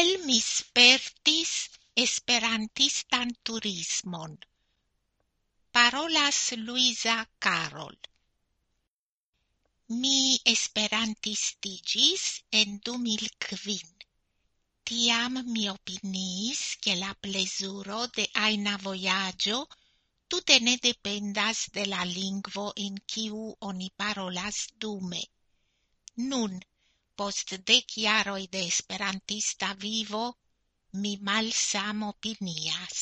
tiel mi spertis esperantistan turismon. Parolas Luisa Carol. Mi esperantistigis en 2005. Tiam mi opinis che la plesuro de aina voyaggio tutte ne dependas de la lingvo in kiu oni parolas dume. Nun, post dec iaroi de esperantista vivo, mi malsam opinias.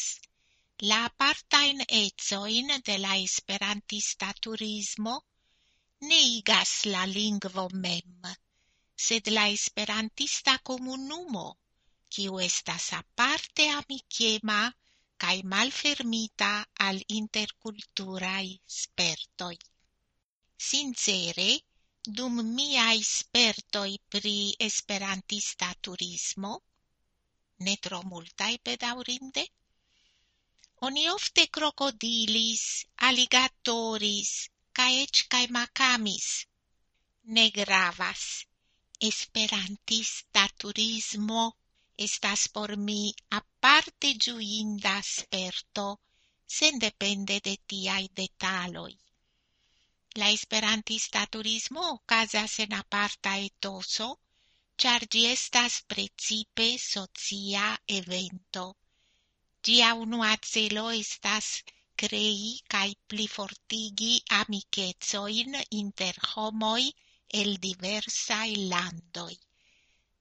La apartain etzoin de la esperantista turismo ne igas la lingvo mem, sed la esperantista comunumo, kiu estas aparte amiciema cae malfermita al interculturai spertoi. Sincere, dum miai spertoi pri esperantista turismo, ne tro multai pedaurinde oni ofte crocodilis, alligatoris cae ec cae macamis. Ne gravas, esperantista turismo estas por mi aparte giuinda sperto, sen depende de tiai detaloi. La esperantista turismo ocasas en aparta etoso, char gi estas precipe socia evento. Gia unua celo estas crei cae plifortigi amikecojn inter homoi el diversae landoi.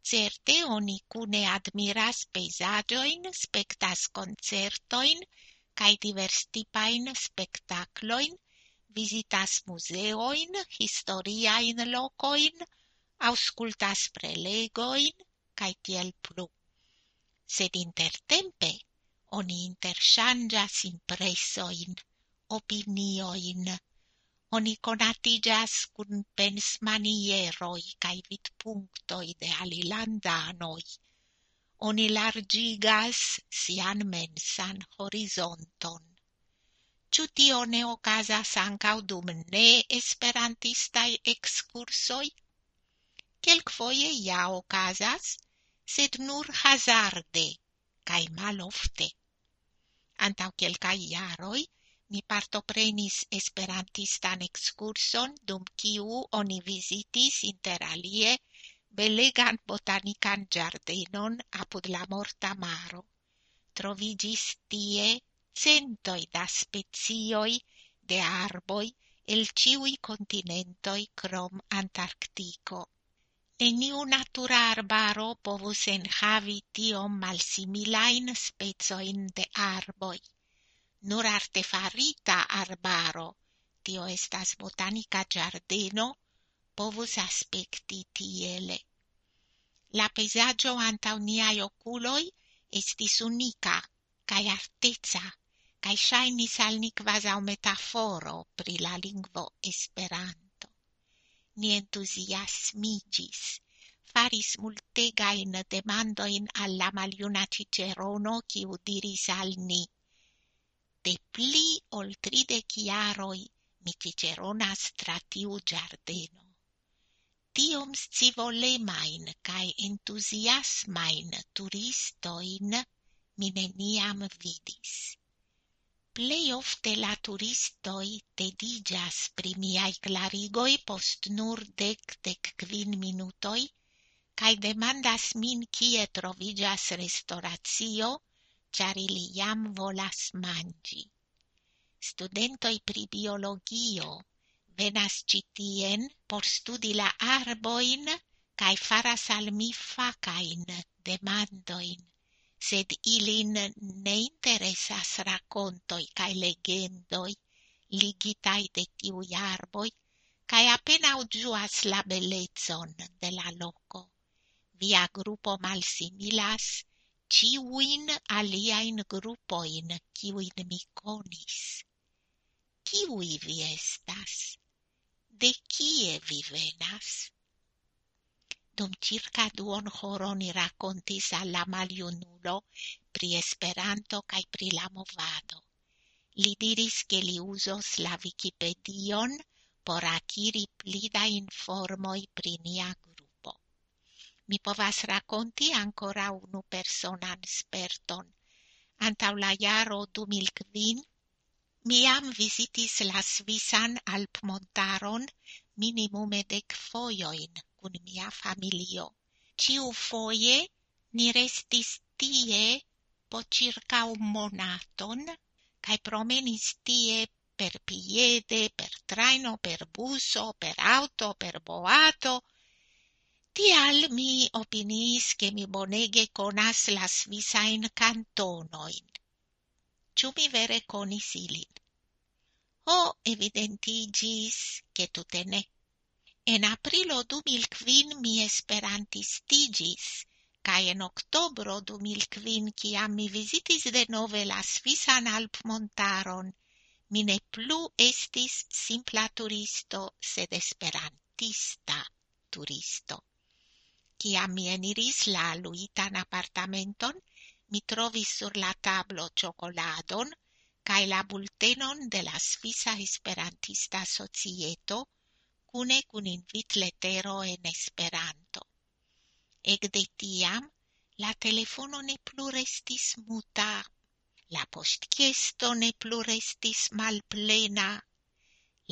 Certe oni cune admiras peisagioin, spectas concertoin, cae diverstipain spectacloin, visitas museoin, historiain locoin, auscultas prelegoin, cae tiel plu. Sed intertempe oni interchangias impresoin, opinioin, oni conatigas cun pens manieroi cae vidpunctoi de alilandanoi, oni largigas sian mensan horizonton ciu tio ne ocasas ancau dum ne esperantistai excursoi? Quelc foie ja ocasas, sed nur hazarde cae malofte. Antau kelkaj iaroi, mi partoprenis esperantistan excurson dum ciu oni vizitis interalie belegan botanican giardenon apud la Morta Maro. Trovigis tie centoi da spezioi de arboi el ciui continentoi crom Antarctico. Neniu natura arbaro povus enhavi tiom malsimilain spezoin de arboi. Nur artefarita arbaro, tio estas botanica giardeno, povus aspecti tiele. La peisaggio antau niai oculoi estis unica cae arteza cae shainis al ni quasau metaforo pri la lingvo Esperanto. Ni entusiasmigis, faris multegain demandoin alla maliuna Cicerono, ciu diris al ni, de pli ol tridec iaroi mi Ciceronas tra tiu giardeno. Tiom scivolemain cae entusiasmain turistoin mi neniam vidis plei ofte la turistoi dedigas pri miai clarigoi post nur dec dec quin minutoi, cae demandas min kie trovigas restauratio, char ili jam volas mangi. Studentoi pri biologio venas citien por studi la arboin cae faras al mi facain demandoin sed ilin ne interesas racontoi cae legendoi ligitai de tiui arboi, cae appena giuas la bellezon de la loco. Via gruppo malsimilas ciuin aliain gruppoin ciuin mi conis. Ciui vi estas? De kie vi venas? Dum circa duon horo ni racontis alla maliunulo pri Esperanto kaj pri la movado. Li diris che li usos la Wikipedion por akiri plida informoi pri nia grupo. Mi povas raconti ancora unu personan sperton. Antaŭ la jaro 2005 Miam visitis la Svisan Alpmontaron minimume dek fojojn cun mia familio. Ciu foie ni restis tie po circa un monaton, cae promenis tie per piede, per traino, per buso, per auto, per boato. Tial mi opinis che mi bonege conas la svisain cantonoin. Ciu mi vere conis ilin? O evidentigis che tutte ne. En aprilo 2005 mi esperantistigis, cae en octobro 2005, ciam mi visitis de nove la Svisan Alpmontaron, mi ne plu estis simpla turisto, sed esperantista turisto. Ciam mi eniris la luitan apartamenton, mi trovis sur la tablo cioccoladon cae la bultenon de la Svisa Esperantista Societo, cune cun invit letero en Esperanto. Ecde tiam, la telefono ne plu restis muta, la postchiesto ne plu restis malplena,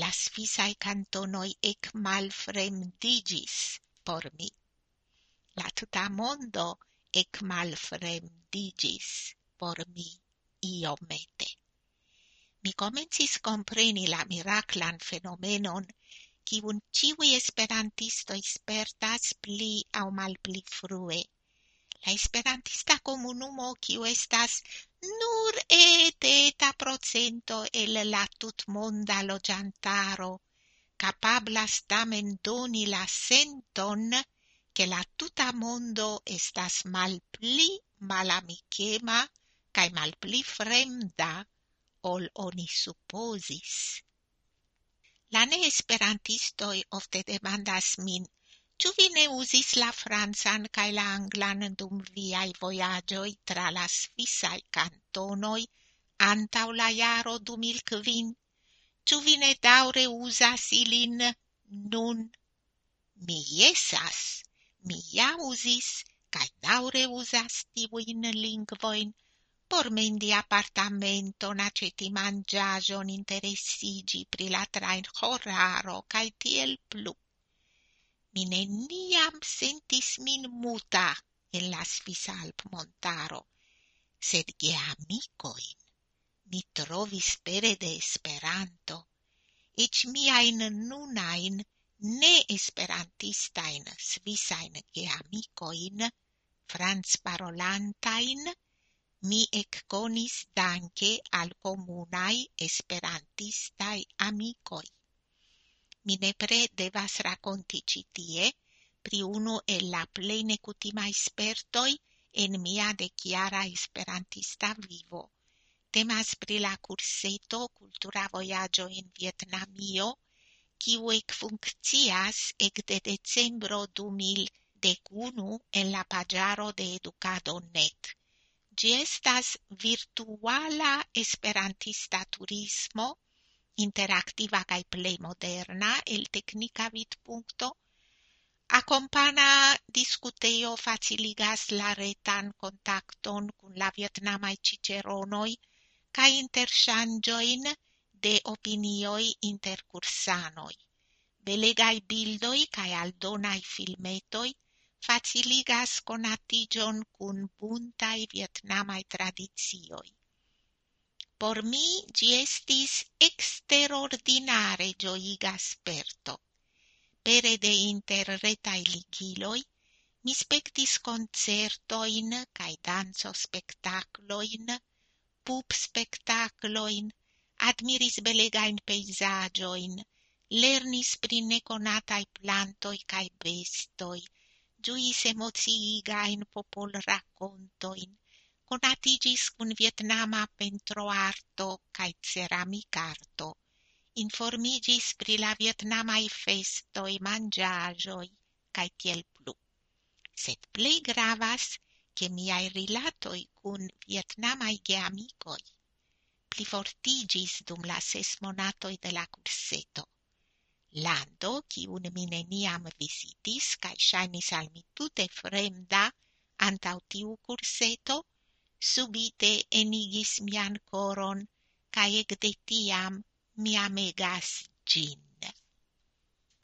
la svisai cantonoi ec malfremdigis por mi. La tuta mondo ec malfremdigis por mi iomete. Mi comencis compreni la miraclan fenomenon kiun ciui esperantistoi spertas pli aŭ malpli frue. La esperantista comunumo kiu estas nur et eta procento el la tutmonda loĝantaro, capablas tamen doni la senton che la tuta mondo estas malpli malamicema cae malpli fremda ol oni supposis. La ne esperantistoi ofte demandas min, ciu vi ne usis la francan cae la anglan dum viai voyagioi tra la svisaj cantonoi antau la jaro 2005? Ciu vi ne daure usas ilin nun? Mi jesas, mi ja usis, cae daure uzas tivuin lingvoin, por mendi appartamento aceti mangiagion interessigi pri la train horaro cae tiel plu. Mi neniam sentis min muta en la Svisalp montaro, sed ge amicoin mi trovis pere de Esperanto, ec miain nunain ne esperantistain svisain geamicoin, franz parolantain, mi ecconis danke al comunai esperantistai amicoi. Mi nepre devas raconti citie pri unu e la plene cutima espertoi en mia chiara esperantista vivo. Temas pri la kurseto Kultura vojaĝo en Vjetnamio, kiu ec de decembro 2011 en la pagiaro de Edukado.net Gi estas virtuala esperantista turismo, interactiva cae plei moderna el tecnica vidpunkto, Accompana discuteo faciligas la retan contacton cun la vietnamai ciceronoi ca intershangioin de opinioi intercursanoi. Belegai bildoi cae aldonai filmetoi faciligas conatigion cun buntai vietnamai tradizioi. Por mi gi estis exterordinare gioiga sperto. Pere de interretai ligiloi, mi spectis concertoin cae danzo spectacloin, pup spectacloin, admiris belegain peisagioin, lernis pri neconatai plantoi cae bestoi, giuis emoziigain popol raccontoin, conatigis cun Vietnama pentroarto cae ceramicarto, informigis pri la Vietnamai festoi, mangiagioi, cae tiel plu. Sed plei gravas che miai rilatoi cun Vietnamai geamicoi plifortigis dum la ses monatoi de la curseto lando, kiun mi neniam visitis, cae shainis al mi tute fremda antau tiu curseto, subite enigis mian coron, cae ec de tiam mi amegas gin.